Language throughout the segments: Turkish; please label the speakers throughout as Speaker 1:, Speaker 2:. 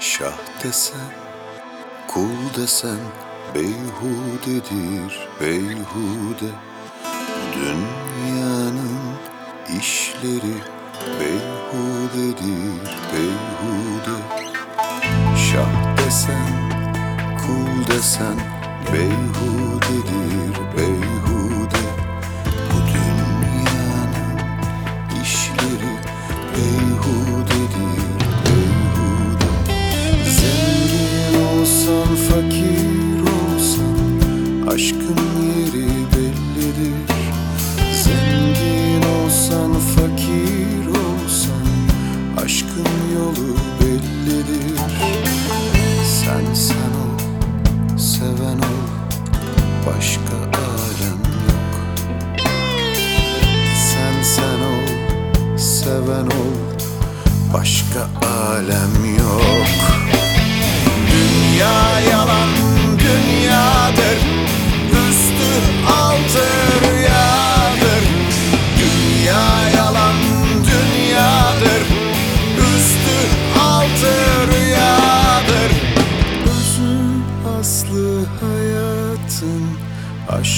Speaker 1: Şah desen, kul desen Beyhudedir beyhude. Dünyanın işleri Beyhudedir beyhude. Şah desen, kul desen Beyhudedir beyhude. Bu dünyanın işleri Beyhudedir yeri bellidir. Zengin olsan fakir olsan Aşkın yolu bellidir. Sen sen ol, seven ol Başka alem yok. Sen sen ol, seven ol Başka alem yok. Dünya yalan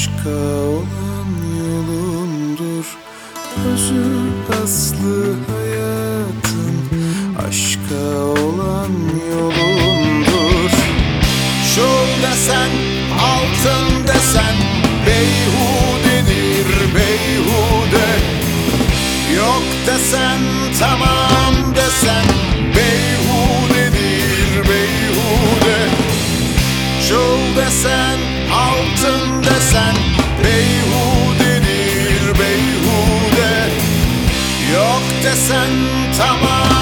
Speaker 1: Aşka olan yolundur Özü aslı hayatın Aşka olan yolundur Şul desen, Şul desen, altın desen Beyhudedir beyhude. Yok desen, tamam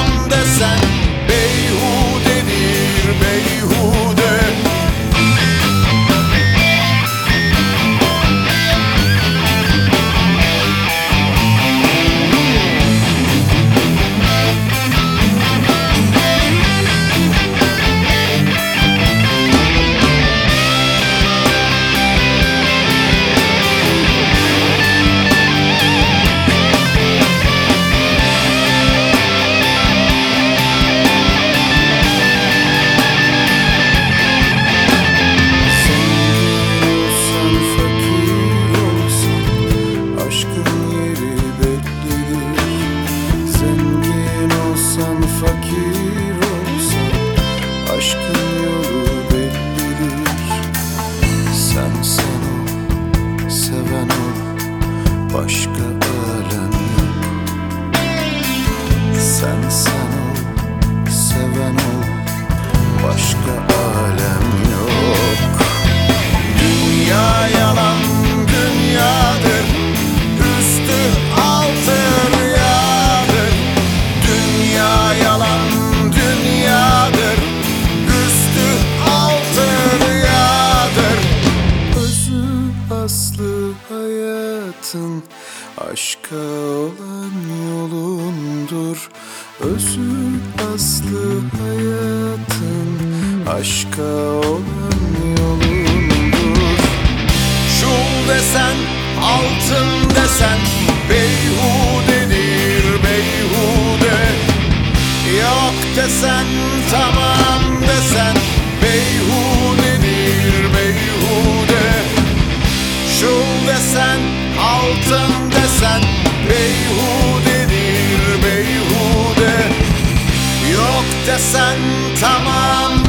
Speaker 1: Başka alem yok Sen sen ol, seven ol Başka alem yok. Dünya hayatın Aşka olan yolundur. Özü aslı hayatın. Aşka olan yolundur. Şul desen, altın Desen, tamam